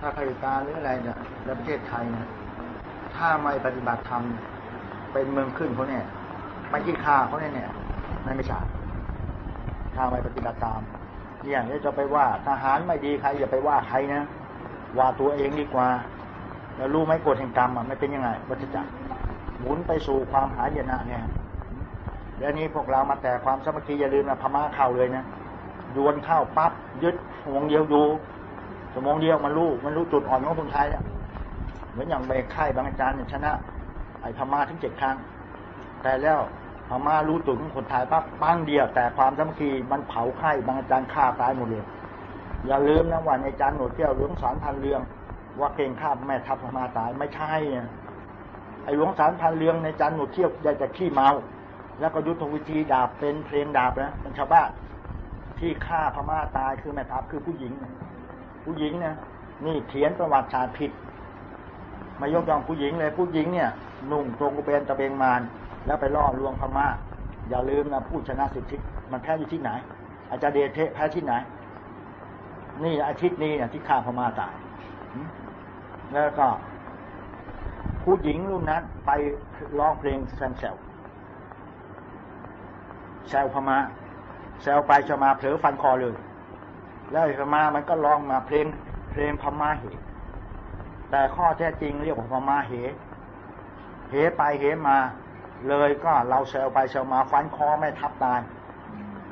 ถ้าข้าราชการหรืออะไรเนี่ยในประเทศไทยเนี่ยถ้าไม่ปฏิบัติธรรมเป็นเมืองขึ้นเขาเนี่ยไม่ขี้ข้าเขาเนี่ยเนี่ยนั่นไม่ใช่ถ้าไม่ปฏิบัติตามอย่างนี้จะไปว่าทหารไม่ดีใครอย่าไปว่าใครนะว่าตัวเองดีกว่า แล้วรู้ไหมกฎแห่งกรรมอะไม่เป็นยังไงวัฏจักรหมุนไปสู่ความหายนะเนี่ยแล้วนี้พวกเรามาแต่ความสมัคคีอย่าลืมนะพม่าเข้าเลยนะดวนเข้าปั๊บยึดหวงเดียวอยู่ สมองเดียวมันรู้มันรู้จุดอ่อนของคนไทยอะเหมือนอย่างไปค่ายบางอาจารย์เนี่ยชนะ ไอ้พม่าถึงเจ็ดครั้ง แต่แล้วพม่ารู้จุดของคนไทยปั๊บปั้งเดียว แต่ความสามัคคีมันเผาค่ายบางอาจารย์ฆ่าตายหมดเลยอย่าลืมนะว่าในจานหนวดเที่ยวหลวงสารพันเรือง ว่าเก่งข้าแม่ทัพพม่าตายไม่ใช่ไอ้หลวงสารพันเรืองในจานหนวดเที่ยวใหญ่แต่ขี้เมา แล้วก็ยุทธวิธีดาบเป็นเพลงดาบนะเป็นชาวบ้านที่ฆ่าพม่าตายคือแม่ทัพคือผู้หญิง ผู้หญิงนะนี่เขียนประวัติศาสตร์ผิด มายกย่องผู้หญิงเลยผู้หญิงเนี่ย นุ่งตรงกุเบนตะเบงมาน แล้วไปล่อลวงพม่าอย่าลืมนะผู้ชนะสิทธิมันแพ้อยู่ที่ไหน อาจารย์เดชเทแพ้ที่ไหน นี่อาทิตย์นี้เนี่ยที่ฆ่าพม่าตายแล้วก็ ผู้หญิงรุ่นนั้น ไปร้องเพลงแซมเซลแซวพม่าแซวไปจะมาเผลอฟันคอเลย แล้วพม่ามันก็ร้องมาเพลงเพลงพม่าเหแต่ข้อแท้จริงเรียกว่าพม่าเหเหไปเหมา เลยก็เราเซลไปเซลมาฟันคอไม่ทับตาย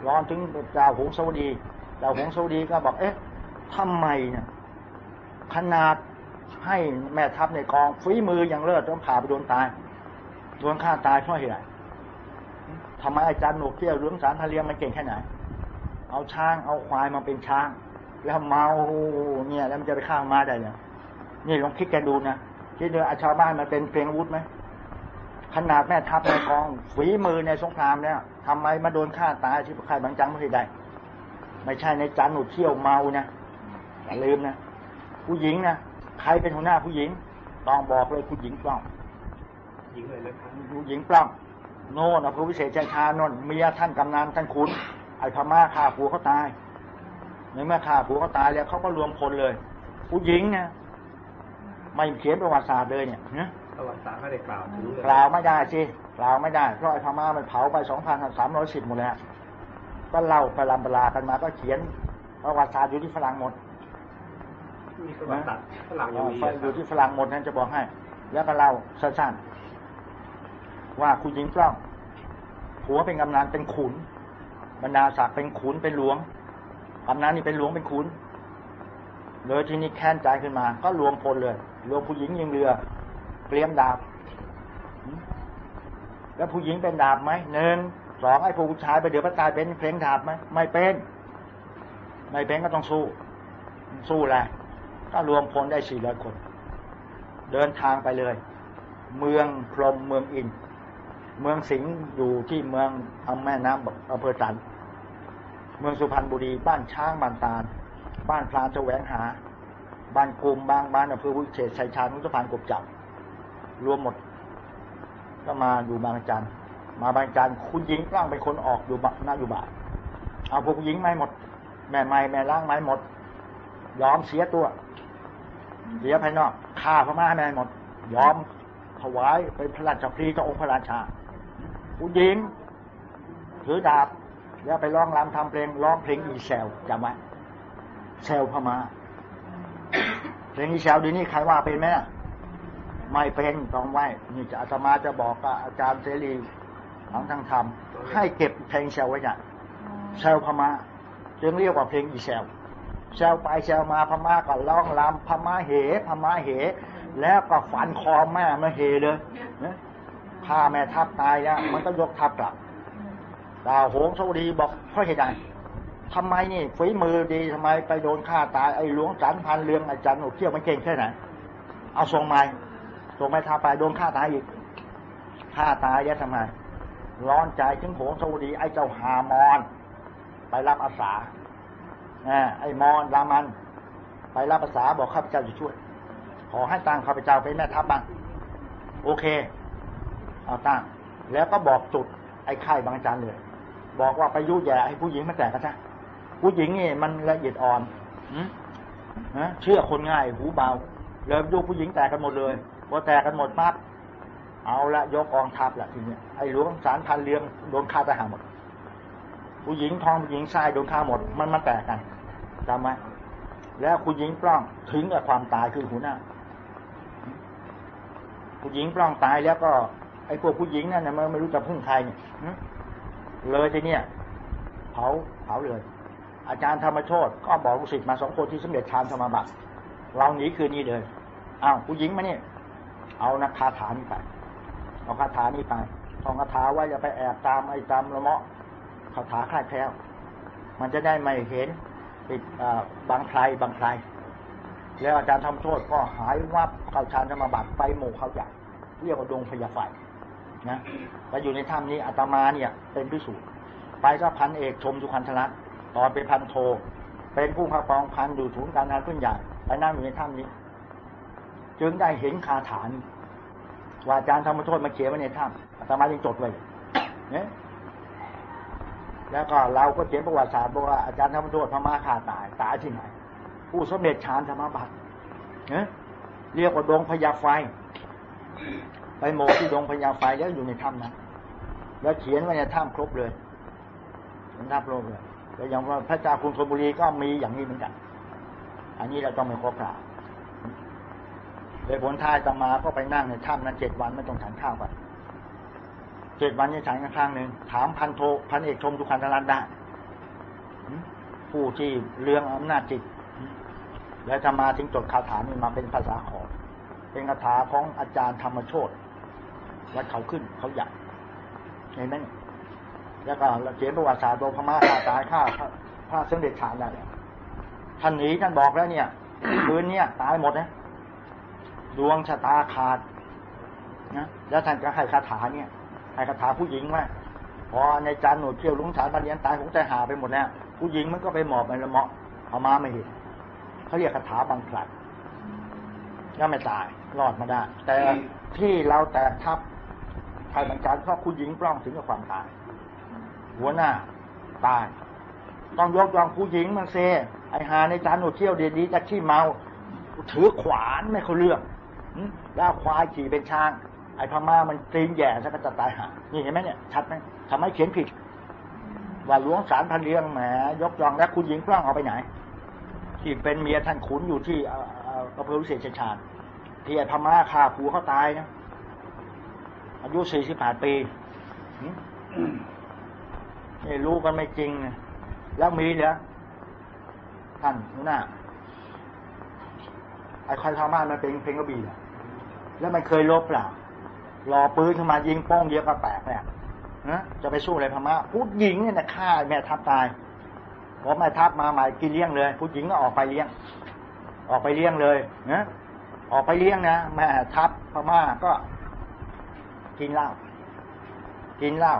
ร้อนถึงเจ้าหงสวดีเจ้าหงสวดีก็บอก เอ๊ะทำไมเนี่ยขนาดให้แม่ทัพในกองฝีมืออย่างเลิศต้องผ่าไปโดนตายโดนฆ่าตายเพราะเหตุไรทำไมอาจารย์หนุกเที่ยวเรื่องสารทะเลียงมันเก่งแค่ไหน เอาช้าง เอาควายมาเป็นช้าง แล้วเมาเนี่ย แล้วมันจะไปฆ่ามาได้เนี่ยนี่ลองคิดกันดูนะคิดดูอาชาวบ้านมันเป็นเพลงอาวุธไหมขนาดแม่ทัพในกองฝีมือในสงครามเนี่ยทำไมมาโดนฆ่าตายที่ใครบางจังไม่ได้ ไม่ใช่ในจันหนุเที่ยวเมานะอย่าลืมนะผู้หญิงนะใครเป็นหัวหน้าผู้หญิง ต้องบอกเลยผู้หญิงปล้องหญิงเลยนะครับผู้หญิงปล้องโน่นพระวิเศษชัยชานนเมียท่านกำนันท่านขุน ไอ้พม่าฆ่าผัวเขาตายในเมื่อฆ่าผัวเขาตายแล้วเขาก็รวมพลเลย ผู้หญิงนะไม่เขียนประวัติศาสตร์เลยเนี่ยประวัติศาสตร์ไม่ได้กล่าวถึงกล่าวไม่ได้สิกล่าวไม่ได้เพราะไอ้พม่ามันเผาไปสองพันสามร้อยสิบหมดแล้วก็เล่าไปลำบลากันมาก็เขียนประวัติศาสตร์อยู่ที่ฝรั่งหมดมีประวัติศาสตร์ฝรั่งอยู่อยู่ที่ฝรั่งหมดนั่นจะบอกให้ แล้วก็เล่าสั้นๆว่าคุณหญิงกล้องผัวเป็นกำนันเป็นขุน บรรดาศักดิ์เป็นขุนเป็นหลวงกำนันนี่เป็นหลวงเป็นขุนเลยทีนี้แค้นใจขึ้นมา ก็รวมพลเลยรวมผู้หญิงยิงเรือเตรียมดาบ แล้วผู้หญิงเป็นดาบไหมหนึ่งสองไอ้ผู้ชายไปเดี๋ยวพระตายเป็นเพลงดาบไหมไม่เป็นไม่เป็นก็ต้องสู้ สู้แหละก็รวมพลได้สี่ร้อยคน เดินทางไปเลย เมืองพรมเมืองอิน เมืองสิงห์อยู่ที่เมืองอำแม่น้ำอำเภอจัน เมืองสุพรรณบุรี บ้านช้างบ้านตาล บ้านพลานแสวงหา บ้านกลุ่มบางบ้านอำเภอวิเศษชัยชาญมุสพานกบจับ รวมหมด ก็มาอยู่บางจันมาบางจันคุณหญิงร่างเป็นคนออกอยู่บ้านหน้าอยู่บ้านเอาพวกหญิงไม่หมด แม่ไม่แม่ร่างไม่หมดยอมเสียตัวเสียภายนอกฆ่าพม่าแม่หมด ยอมถวายเป็นพระราชพรีต่อองค์พระราชา ผู้หญิงถือดาบแล้วไปร้องรำทำเพลงร้องเพลงอีเซลจำไว้เซลพมาเพลงอีเซลดีนี้ใครว่าเป็นไหมไม่เป็นต้องไหวนี่จะอาตมาจะบอกกับอาจารย์เสรีของทางธรรมให้เก็บเพลงเซลไว้เนี่ยเซลพมาจึงเรียกว่าเพลงอีเซลเซลไปเซลมาพม่าก็ร้องรำพม่าเหพม่าเห แล้วก็ฝันคอแม่มาเหเลย ถ้าแม่ทับตายแล้วมันก็ยกทับกลับดาวโหงสวดีบอกเพราะเหตุใดทำไมนี่ฝีมือดีทำไมไปโดนฆ่าตายไอ้หลวงสันพันเรืองอาจารย์หนูเที่ยวมันเก่งแค่ไหนเอาส่งไม้ส่งไม้ทาไปโดนฆ่าตายอีกฆ่าตายแล้วทำไมร้อนใจถึงโหงสวดีไอ้เจ้าหามอนไปรับอาสาไอ้มอนรามัน ไปรับอาสาบอกข้าพเจ้าจะช่วย ขอให้ตั้งข้าพเจ้าเป็นแม่ทัพบ้างโอเค เอาตั้ง แล้วก็บอกจุดไอ้ไข่บางจันเลย บอกว่าไปยุแย่ให้ผู้หญิงมาแตกกันซะผู้หญิงนี่มันละเอียดอ่อนนะเชื่อคนง่ายหูเบาเลยดูผู้หญิงแตกกันหมดเลยพอแตกกันหมดปั๊บเอาละยกกองทัพละทีเนี้ยไอ้หลวงสารพันเลี้ยงโดนฆ่าตายหาหมด ผู้หญิงทองผู้หญิงทรายโดนฆ่าหมด มันมันแตกกันจำไหมแล้วผู้หญิงปล้องถึงกับความตายคือหัวหน้าผู้หญิงปล้องตายแล้วก็ ไอ้พวกผู้หญิงนั่นนะมันไม่รู้จะพึ่งใครเนี่ยเลยทีเนี้ยเผาเผาเลย อาจารย์ธรรมโชตก็บอกลูกศิษย์มาสองคนที่สมเด็จฌานสมาบัติเราหนีคืนนี้เลยอ้าวผู้หญิงมาเนี่ยเอานักคาถานี้ไปเอาคาถานี้ไปท่องคาถาว่าอย่าไปแอบตามไอ้ตามละเมาะคาถาคลาดแคล้วมันจะได้ไม่เห็นติดบางใครบางใคร แล้วอาจารย์ทำโทษก็หายวับเข้าฌานสมาบัติไปหมู่เขาใหญ่เรียกว่าดงพยาไฟ นะไปอยู่ในถ้ำนี้อาตมาเนี่ย เป็นพิสูจน์ไปก็พันเอกชมสุขันธรัตน์ตอนเป็นพันโท เป็นผู้ข้าปองพันอยู่ศูนย์การงานขึ้นใหญ่ไปนั่งอยู่ในถ้ำนี้ จึงได้เห็นคาถานว่าอาจารย์ธรรมโทษมาเขียนไว้ในถ้ำอาตมายังจดไว้เนี่ยแล้วก็เราก็เขียนประวัติศาสตร์บอกว่าอาจารย์ธรรมโทษพม่าขาตายตายที่ไหน ผู้สมเด็จฌานธรรมบัตรเนี่ยเรียกว่าดงพญาไฟ ไปโมที่ดงพญาไฟแล้วอยู่ในถ้ำนั้นแล้วเขียนไว้ในถ้ำครบเลยในถ้ำครบเลยแล้วอย่างว่าพระเจ้าคุณธนบุรีก็มีอย่างนี้เหมือนกัน อันนี้เราต้องไม่ครบกล่าวเลยผลท้ายตมาก็ไปนั่งในถ้ำนั้นเจ็ดวันไม่ต้องฉันข้าวกันเจ็ดวันนี้ฉันกันครั้งหนึ่งถามพันโทพันเอกชมทุกขันธรัตน์ได้ผู้ที่เรื่องอำนาจจิต แล้วจะมาถึงจดคาถานี้มาเป็นภาษาขอ เป็นคาถาของอาจารย์ธรรมโชต วัดเขาขึ้นเขาใหญ่เห็นไหมแล้วก็เขียนประวัติศาสตร์โดพม่าฆ่าตายฆ่าพระสมเด็จฉานได้ท่านหนีท่านบอกแล้วเนี่ยคืนเนี้ยตายหมดนะดวงชะตาขาดนะแล้วท่านก็ให้คาถาเนี่ยให้คาถาผู้หญิงว่าพอในจานหนูเที่ยวลุงฉานบันเลียนตายคงใจหาไปหมดแล้วผู้หญิงมันก็ไปหมอบไปละเมาะเอามาไม่เห็นเขาเรียกคาถาบางพลัดก็ไม่ตายรอดมาได้ แต่ที่เราแตกทับ ใครบางการเพราะผู้หญิงปล้องถึงกับความตาย หัวหน้าตาย ต้องยกยองผู้หญิงมันเซไอหาในจานหนูเที่ยวเดียดีจะขี้เมา ถือขวานไม่เขาเลือกแล้วควายขี่เป็นช้าง ไอพม่ามันตีนแย่ซะก็จะตายหานี่เห็นไหมเนี่ยชัดไหมทำให้เขียนผิด ว่าหลวงสารพันเลี้ยงแหมยกยองแล้วคุณหญิงกล้องเอาไปไหนที่เป็นเมียท่านขุนอยู่ที่อำเภอวิเศษชัยชาญที่ไอพม่าฆ่าผัวเขาตายนะ อายุสี่สิบแปดปีนี่รู้กันไม่จริง แล้วมีเหรอท่านหัวหน้าไอ้ใคอยทำบ้านมันเป็นเพลงกระบี่แล้วมันเคยลบเปล่ารอปืนขึ้นมายิงป้องเดียวก็แตกเนี่ยนะจะไปสู้อะไรพม่าผู้หญิงเนี่ยนะฆ่าแม่ทัพตายพอแม่ทัพมาใหม่กินเลี้ยงเลยผู้หญิงก็ออกไปเลี้ยง ออกไปเลี้ยงเลยนะออกไปเลี้ยงนะแม่ทัพพม่าก็ กินเหล้ากินเหล้า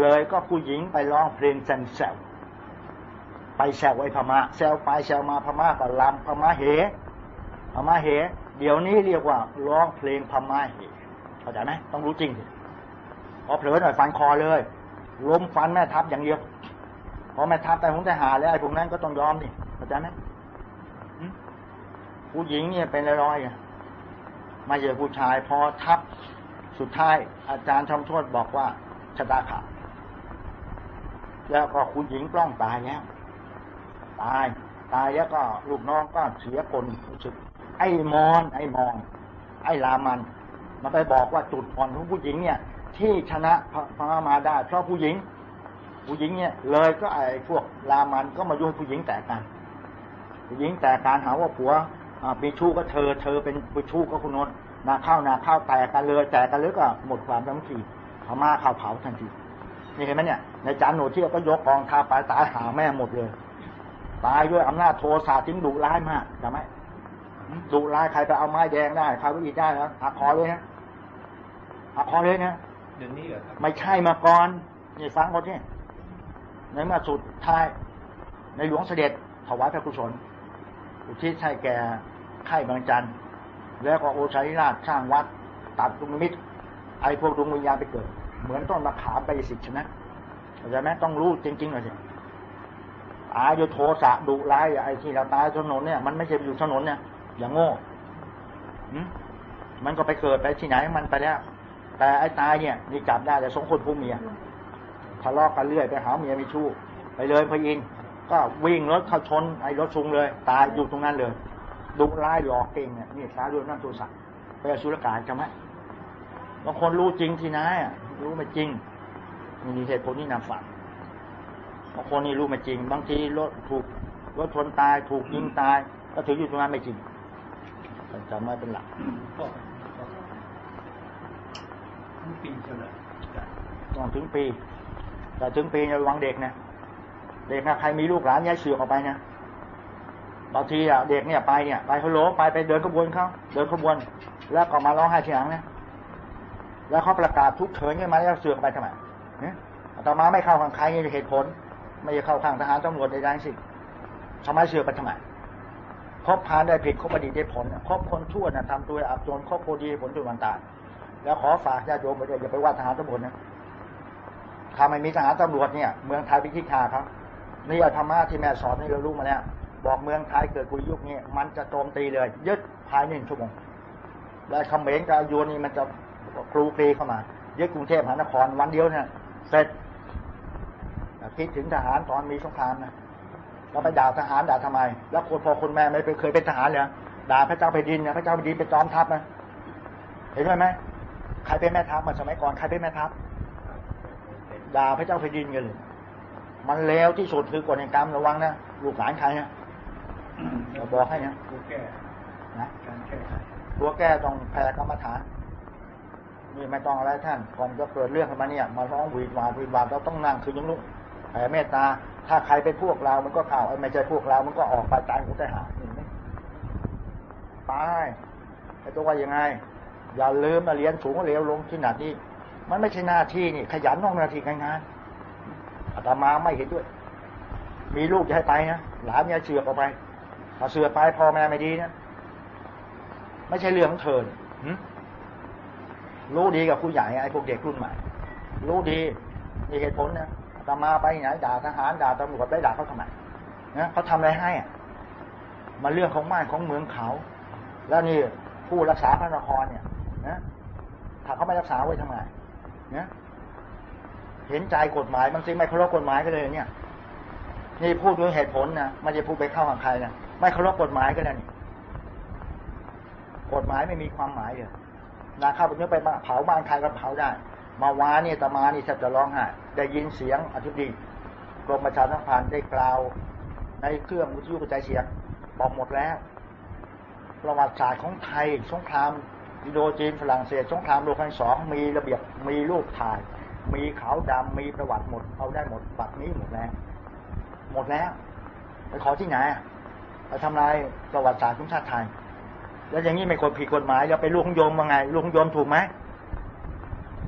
เลยก็ผู้หญิงไปร้องเพลงแซวไปแซวไอ้พม่าแซวไปแซวมาพม่าก็ลำพม่าเหพม่าเหเดี๋ยวนี้เรียกว่าร้องเพลงพม่าเหเข้าใจไหมต้องรู้จริงสิพอเผลอหน่อยฟันคอเลยล้มฟันแม่ทัพอย่างเดียวพอแม่ทัพแต่หงแต่หาแล้วไอ้พวกนั้นก็ต้องยอมนี่เข้าใจไหมผู้หญิงเนี่ยเป็นร้อยๆมาเจอผู้ชายพอทับ สุดท้ายอาจารย์ทำโทษบอกว่าชะตาขาดแล้วก็คุณหญิงกล้องตายแล้วตาย ตายแล้วก็ลูกน้องก็เสียคนรู้สึก ไอ้มอน ไอ้มอง ไอ้ลามันมาไปบอกว่าจุดอ่อนของผู้หญิงเนี่ย ที่ชนะพระมาได้ เพราะผู้หญิง ผู้หญิงเนี่ย เลยก็ไอ้พวกลามันก็มายุ่งผู้หญิงแตกกัน ผู้หญิงแตกการหาว่าผัวมีชู้ก็เธอ เธอเป็นผู้ชู้ก็คุณนนท์ นาข้าวนาข้าวแตกกันเลยแตกกันเลยก็หมดความสามัคคีพม่าข้าวเผาทันทีนี่เห็นไหมเนี่ยในจานหนูเที่ยวก็ยกกองทัพไปตายหาแม่หมดเลย ตายด้วยอำนาจโทสะทิ้งดุร้ายมากจำไหมดุร้ายใครไปเอาไม้แดงได้ใครไปอีกได้นะหักคอเลยนะหักคอเลยนะเดี๋ยวนี้เหรอครับไม่ใช่มาก่อนนี่ฟังหมดเนี่ยในเมื่อสุดท้าย ในหลวงเสด็จถวายพระกุศลอุทิศให้แก่ไข่บางจัน แล้วก็โอชัยราชสร้างวัด ตัดดวงมิตรไอ้พวกดวงวิญญาณไปเกิด เหมือนต้นมะขามไปสิทธินะเข้าใจไหมต้องรู้จริงๆหน่อยสิอาโยโทสะดุร้ายไอ้ที่เราตายถนนเนี่ยมันไม่ใช่อยู่ถนนเนี่ย อย่างโง่มันก็ไปเกิดไปที่ไหนมันไปแล้วแต่ไอ้ตายเนี่ยนี่จับได้แต่สองคนผู้เมียทะเลาะกันเรื่อยไปหาเมียมีชู้ไปเลยพระอินก็วิ่งรถเข้าชนไอ้รถชุงเลย ตายอยู่ตรงนั้นเลย ดุร้ายหลอกเก่งเนี่ยนี่สาด้วยนั่นตัวสัตว์ไปอสุรกายใช่ไหมบางคนรู้จริงที่ไหนอะรู้ไม่จริงมีเหตุผลที่นำฝังบางคนนี่รู้ไม่จริง บางทีรถถูกรถชนตายถูกยิงตาย ก็ถืออยู่ตรงนั้นไม่จริงจำไว้เป็นหลักก็ทั้งปีใช่ไหมต้องถึงปี แต่ถึงปีเนี่ยระวังเด็กนะ เด็กนะใครมีลูกหลานย้ายเสือกออกไปนะ บางทีอะเด็กเนี่ยไปเนี่ยไปเขาโหลไปไปเดินขบวนเขาเดินขบวน แล้วก็มาร้องไห้ทีหลังนะแล้วเขาประกาศทุกเฉินขึ้นมาแล้วเสือกไปทำไมเนี่อมาไม่เข้าข้างใครเหตุผล ไม่เข้าข้างทหารตำรวจใดๆสิทำไมเสือกไปทำไมคบพานได้ผิดคบอดีตได้ผลคบคนชั่วนะทำตัวอับจนคบคดีได้ผลจนวันตายแล้วขอฝากญาติโยมไปด้วยอย่าไปว่าทหารตำรวจนะถ้าไมมีทหารตำรวจเนี่ย เมืองไทยไปที่ขาครับนี่ธรรมะที่แม่สอนนี่เรารู้มาแล้ว บอกเมืองไทยเกิดกุยยุคนี้มันจะโจมตีเลย ยึดภายในหนึ่งชั่วโมงและคำเหมนกับยูนี่มันจะครูกรีเข้ามายึดกรุงเทพมหานครวันเดียวเนี่ยเสร็จคิดถึงทหารตอนมีสงครามนะเราไปด่าทหารด่าทำไม แล้วคนพอคนแม่ไม่เคยเป็นทหารเลยด่าพระเจ้าแผ่นดินเนี่ยพระเจ้าแผ่นดินเป็นจอมทัพนะเห็นไหมไหมใครเป็นแม่ทัพมาสมัยก่อนใครเป็นแม่ทัพด่าพระเจ้าแผ่นดินกันเลยมันเลวที่สุดคือกฎแห่งกรรมระวังนะลูกหลานใครนะ เราบอกให้นะตัวแก้นะการแก้ไขตัวแก้ต้องแผ่กรรมฐานนี่ไม่ต้องอะไรท่านก่อนจะเกิดเรื่องขึ้นมาเนี่ย มาร้องวีดวาดวีดวาดเราต้องนั่งคือยังลุกแผ่เมตตา ถ้าใครเป็นพวกเรา มันก็ข่าวไอ้ไม่ใช่พวกเรา มันก็ออกไปใจของใจหาเห็นไหมตายไอ้ตัวว่ายังไง อย่าลืมมาเรียนสูงเร็วลงที่หนาที่มันไม่ใช่หน้าที่นี่ ขยันน้องหน้าที่การงานอาตมาไม่เห็นด้วย มีลูกจะให้ไปนะหลานอย่าเชือกออกไป ถ้าเสือไปพ่อแม่ไม่ดีนะไม่ใช่เรื่องของเธอรู้ดีกับผู้ใหญ่ไอ้พวกเด็กรุ่นใหม่ รู้ดี มีเหตุผลนะอามาไปไหนด่าทหารด่าตำรวจไปด่าเขาทำไมนะเขาทำอะไรให้อะมันเรื่องของบ้านของเมืองเขา แล้วนี่ผู้รักษาพระนครเนี่ยนะถ้าเขาไม่รักษาไว้ทำไมนะเห็นใจกฎหมายบางทีไม่เคารพกฎหมายก็เลยเนี่ย นี่พูดด้วยเหตุผลนะไม่ใช่พูดไปเข้าข้างใครนะ ไม่เคารพกฎหมายก็แล้วนี่กฎหมายไม่มีความหมายเลยนาข้าพเจ้าไปเผาบ้านใครก็เผาได้ มาวาเนี่ยตมานี่แทบจะร้องไห้ได้ยินเสียงอธิบดีกรมประชาสัมพันธ์ได้กล่าวในเครื่องวิทยุกระจายเสียงบอกหมดแล้ว ประวัติศาสตร์ของไทยสงครามอินโดจีนฝรั่งเศสสงครามโลกครั้งสองมีระเบียบมีรูปถ่าย มีขาวดำมีประวัติหมดเอาได้หมดบัตรนี้หมดแล้ว หมดแล้วไปขอที่ไหนอะ ทำลายประวัติศาสตร์ของชาติไทย แล้วอย่างนี้ไม่กฎผิดกฎหมายจะไปลูกของโยมว่าไง ลูกของโยมถูกไหม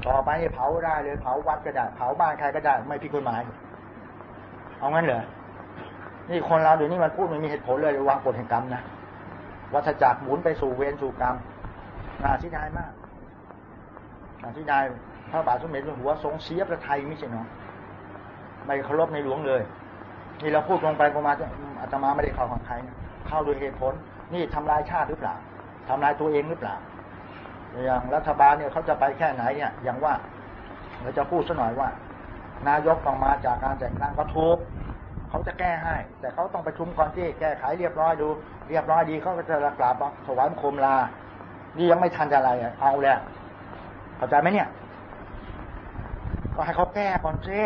ต่อไปให้เผาได้เลยเผาวัดก็ได้เผาบ้านใครก็ได้ไม่ผิดกฎหมาย เอางั้นเหรอนี่คนเราเดี๋ยวนี้มันพูดไม่มีเหตุผลเลย วางกฎแห่งกรรมนะวัฏจักรหมุนไปสู่เวรสู่กรรมน่าเสียดายมากน่าเสียดายพระบาทสมเด็จพระหัวทรงเสียประไทยไม่ใช่เนาะไม่เคารพในหลวงเลย นี่เราพูดลงไปประมาณอาตมาไม่ได้เข้าของใครเข้าโดยเหตุผล นี่ทำลายชาติหรือเปล่าทำลายตัวเองหรือเปล่า อย่างรัฐบาลเนี่ยเขาจะไปแค่ไหนเนี่ย อย่างว่าเราจะพูดสักหน่อยว่า นายกต้องมาจากการแต่งตั้งก็ทุกเขาจะแก้ให้ แต่เขาต้องประชุมก่อนที่แก้ไขเรียบร้อยดู เรียบร้อยดีเขาก็จะกราบถวายบังคมลา นี่ยังไม่ทันจะอะไรเอาแล้วเข้าใจไหมเนี่ยก็ให้เขาแก้ก่อนเจ้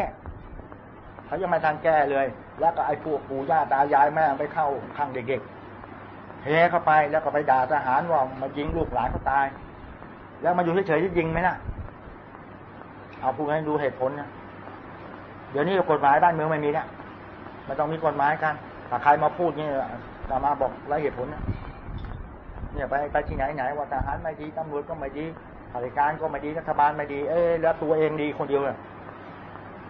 เขายังไม่ทันแก้เลย แล้วก็ไอ้พวกปู่ย่าตายายแม่ไปเข้าข้างเด็กๆเฮเข้าไปแล้วก็ไปด่าทหารว่ามายิงลูกหลานเขาตาย แล้วมาอยู่เฉยๆจะยิงไหมนะเอาพูดให้ดูเหตุผลนะเดี๋ยวนี้กฎหมายบ้านเมืองไม่มีแล้วไม่ต้องมีกฎหมายกันถ้าใครมาพูดเนี่ยตามาบอกไรเหตุผลนะเนี่ยไปไปที่ไหนไหนว่าทหารไม่ดีตำรวจก็ไม่ดีข้าราชการก็ไม่ดีรัฐบาลไม่ดี เอ้แล้วตัวเองดีคนเดียวเลย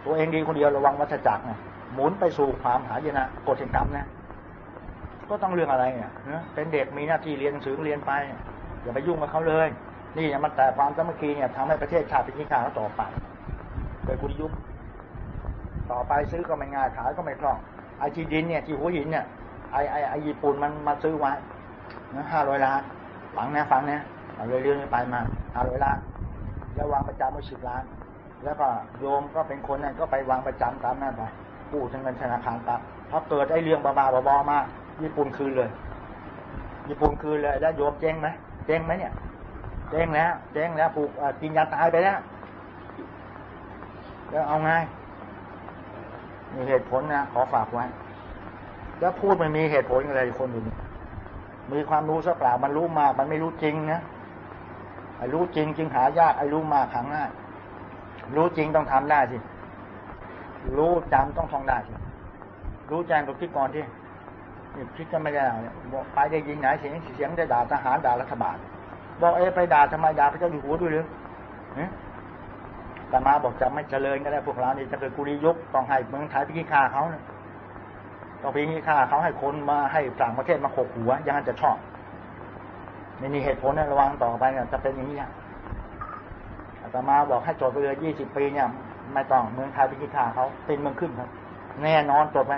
ตัวเองดีคนเดียวระวังวัฏจักรนะหมุนไปสู่ความหายนะกฎแห่งกรรมนะก็ต้องเรื่องอะไรเนี่ยเป็นเด็กมีหน้าที่เรียนหนังสือเรียนไปอย่าไปยุ่งกับเขาเลย นี่เนี่ยมันแต่ความสามัคคีเนี่ยทำให้ประเทศชาติเป็นที่ข้าต่อไปโดยคุณยุบต่อไปซื้อก็ไม่ง่ายขายก็ไม่คล่องไอ้ที่ดินเนี่ยที่หัวหินเนี่ยไอ้ไอไอญี่ปุ่นมันมาซื้อไว้นะห้าร้อยล้านฟังนะฟังนะเอาเรื่อยๆไปมาห้าร้อยล้านแล้ววางประจำไว้สิบล้าน แล้วก็โยมก็เป็นคนนั่นก็ไปวางประจำตามนั่นไปกู้เงินธนาคารตามพอเกิดไอเรื่องบ้าๆบอๆมาญี่ปุ่นคืนเลย ญี่ปุ่นคืนเลย แล้วโยมเจ๊งไหมเจ๊งไหมเนี่ยเจ๊งแล้วเจ๊งแล้วปลูกกินยาตายไปแล้วแล้วเอาไงมีเหตุผลนะขอฝากไว้ แล้วพูดมันมีเหตุผลอะไรคนอื่นมีความรู้สักเปล่ามันรู้มาก มันไม่รู้จริงนะไอ้รู้จริงจึงหายากไอ้รู้มากขังง่าย รู้จริงต้องทำได้สิ รู้จำต้องท่องได้สิ รู้แจ้งตัวคิดก่อนที่นี่คิดก็ไม่ได้บอกไปได้ยิงไหนเสียงเสียงได้ด่าทหารด่ารัฐบาล บอกเอไปด่าทำไมด่าพระเจ้าอยู่หัวด้วยหรือแต่มาบอกจะไม่เจริญก็ได้พวกเรานี่จะเกิดกุริยุคต้องให้เมืองไทยพิฆาเขาเนี่ยต้องพิฆาเขาให้คนมาให้ต่างประเทศมาขกหัวยังจะชอบไม่มีเหตุผลนะระวังต่อไปเนี่ยจะเป็นอย่างนี้ ต่มาบอกให้จดไปเลยยี่สิบปีเนี่ย ไม่ต้องเมืองไทยพิฆาเขาเป็นเมืองขึ้นครับ แน่นอนจดไป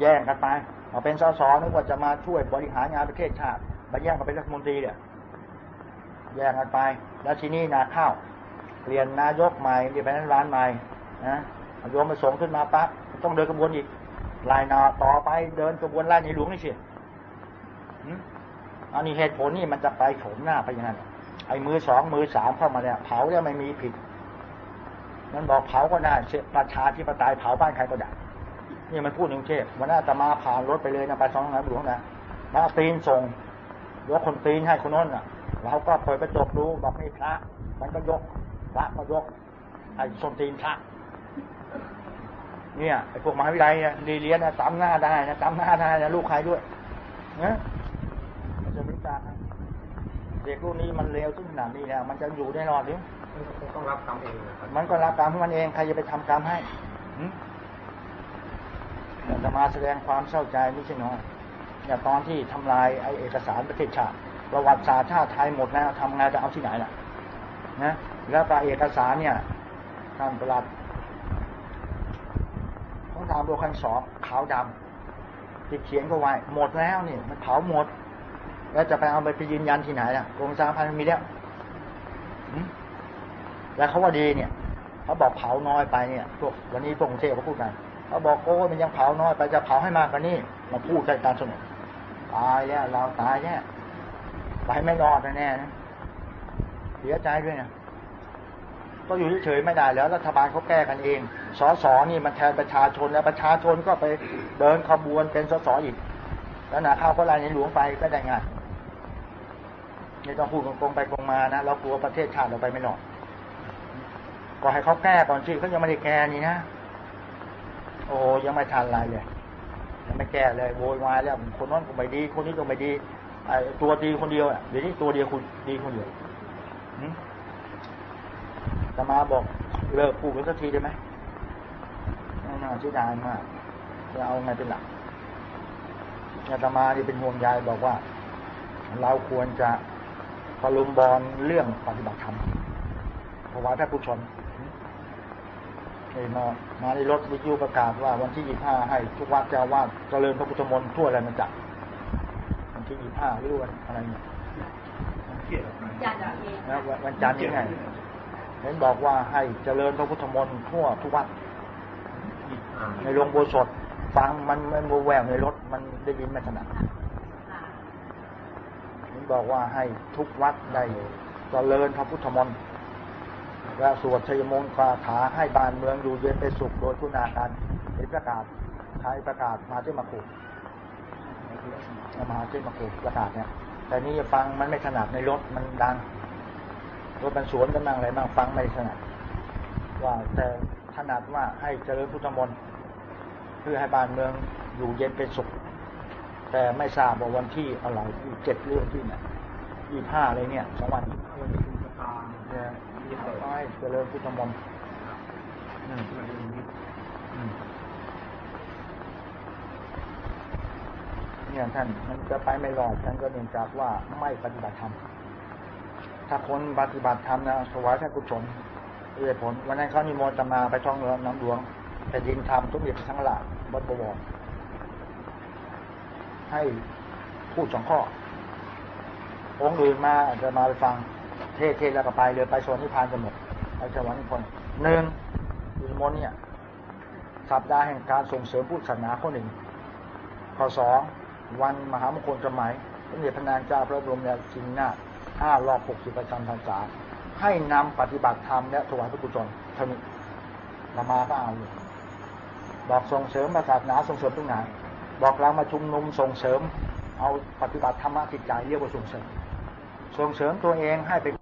แย่งกันไปเอาเป็นสสนึกว่าจะมาช่วยบริหารงานประเทศชาติไปแย่งกันเป็นรัฐมนตรีเนี่ยแย่งกันไป แล้วทีนี้นาข้าวเปลี่ยนนายกใหม่เปลี่ยนนร้านใหม่นะโยมมาส่งขึ้นมาปั๊บต้องเดินกระบวนอีกลายนาต่อไปเดินกระบวนไล่ในหลวงนี่เชียอันนี้เหตุผลนี่มันจะไปโฉมหน้าไปอย่างนั้น ไอ้มือสองมือสามเข้ามาเนี่ยเผาเนี่ยไม่มีผิดมันบอกเผาก็ได้ประชาธิปไตยเผาบ้านใครก็ได้นี่มันพูดในกรุงเทพวันนั้นตมาผ่านรถไปเลยนะไปสองงานหลวงนะมาตีนส่งยกคนตีนให้คนน้นอะเราก็เปิดกระจกดูบอกนี่พระ มันก็ยกพระก็ยกไอ้ส่งตีนพระเนี่ยไอ้พวกมหาวิทยาลัยเนี่ยเรียนนะจำหน้าได้นะจำหน้าได้นะลูกใครด้วยนะจะไม่ตา เด็กรุ่นนี้มันเลวถึงขนาดนี้แล้ว มันจะอยู่ได้รอดหรือต้องรับกรรมเองมันก็รับกรรมของมันเองใครจะไปทำกรรมให้จะมาแสดงความเศร้าใจไม่ใช่น้อยอย่างตอนที่ทำลายไอเอกสารประเทศชาติประวัติศาสตร์ชาติไทยหมดแล้วทำไงจะเอาที่ไหนล่ะ นะแล้วก็เอกสารเนี่ยท่านประหลัดต้องทำโดยคันสอบขาวดำติดเขียนก็ไว้หมดแล้วนี่มันเผาหมด แล้วจะไปเอาไปไปยืนยันที่ไหนล่ะกรมสารพันธ์มีแล้วแล้วเขาว่าดีเนี่ยเขาบอกเผาน้อยไปเนี่ยพวกวันนี้พวกกรุงเทพเขาพูดกันเขาบอกโอ้มันยังเผาน้อยไปจะเผาให้มากกว่านี้มาพูดใกการสนุกตายแล้วเราตายเนี่ยไปไม่รอดแน่นะเสียใจด้วยนะก็อยู่เฉยๆไม่ได้แล้วรัฐบาลเขาแก้กันเองสสนี่มันแทนประชาชนแล้วประชาชนก็ไปเดินขบวนเป็นสสอีก แล้วหนาข้าวก็ลายในหลวงไปก็ได้งาน นี่ต้องพูดตรงไปตรงมานะเรากลัวประเทศชาติเราไปไม่รอดก็ให้เขาแก้ก่อนสิเขายังไม่ได้แก้นี่นะโอ้ยังไม่ทันอะไรเลยยังไม่แก้เลยโวยวายแล้วคนนั้นก็ไม่ดี คนนี้ก็ไม่ดีไอตัวดีคนเดียวอะเดี๋ยวนี้ตัวเดียวคุณดีคนเดียวตมาบอกเลิกพูดกันสักทีได้ไหมน่าเสียดายมากจะเอาไงเป็นหลักอาตมาที่เป็นห่วงใยบอกว่า เราควรจะ พลุมบอลเรื่องปฏิบัติธรรมเพราะว่าถ้าผู้ชนมามาในรถวิทยุประกาศว่าวันที่ยี่ห้าให้ทุกวัดเจ้าวาดเจริญพระพุทธมนต์ทั่วอะไรมันจัดวันที่ยี่ห้าหรือวันอะไรเนี่ยนะวันจันทร์ยังไงเห็นบอกว่าให้เจริญพระพุทธมนต์ทั่วทุกวัดในโรงโบสถฟังมันมันโวแววในรถมันได้ยินไม่ถนัดเห็น บอกว่าให้ทุกวัดได้เจริญพระพุทธมนต์และสวดชัยมงคลาถาให้บ้านเมืองอยู่เย็นไปสุขโดยคุณาการเห็นประกาศใช้ประกาศมาที่มาขุมาที่มาขุประกาศเนี่ยแต่นี่ฟังมันไม่ถนัดในรถมันดังรถมันสวนกันบ้างอะไรบ้างฟังไม่ถนัดว่าแต่ถนัดว่าให้เจริญพุทธมนต์เพื่อให้บ้านเมืองอยู่เย็นเป็นสุข แต่ไม่ทราบว่าวันที่อะไรที่เจ็ดเรื่องที่เนี่ยยี่ห้าอะไรเนี่ยสองวันเนี่ยที่เขาให้เจริญพุทธมนต์เนี่ยท่านมันจะไปไม่รอดท่านก็เนื่องจากว่าไม่ปฏิบัติธรรมถ้าคนปฏิบัติธรรมนะสวายท่านกุศลเอยผลวันนั้นเขานิมนต์มาไปท่องเรือน้ำหลวงแผ่นดินธรรมทุกอย่างทั้งหลายบนบวร ให้พูดสองข้อ องค์อื่นมาอาจจะมาไปฟังเทศเทศแล้วก็ไปเลยไปสวรรค์นิพพานกันหมดไปสวรรค์นิพพานหนึ่งอุสมนเนี่ย สัปดาห์แห่งการส่งเสริมพุทธศาสนาข้อหนึ่งข้อสองวันมหามงคลสมัยสมเด็จพระนางเจ้าพระบรมราชินีนาถห้ารอบหกสิบประจำพรรษาให้นำปฏิบัติธรรมและถวายพระกุศลเท่านี้เรามาก็เอาอยู่บอกส่งเสริมศาสนาส่งเสริมตรงไหน บอกเรามาชุมนุมส่งเสริม เอาปฏิบัติธรรมะจิตใจเรียกว่าส่งเสริม ส่งเสริมตัวเองให้เป็น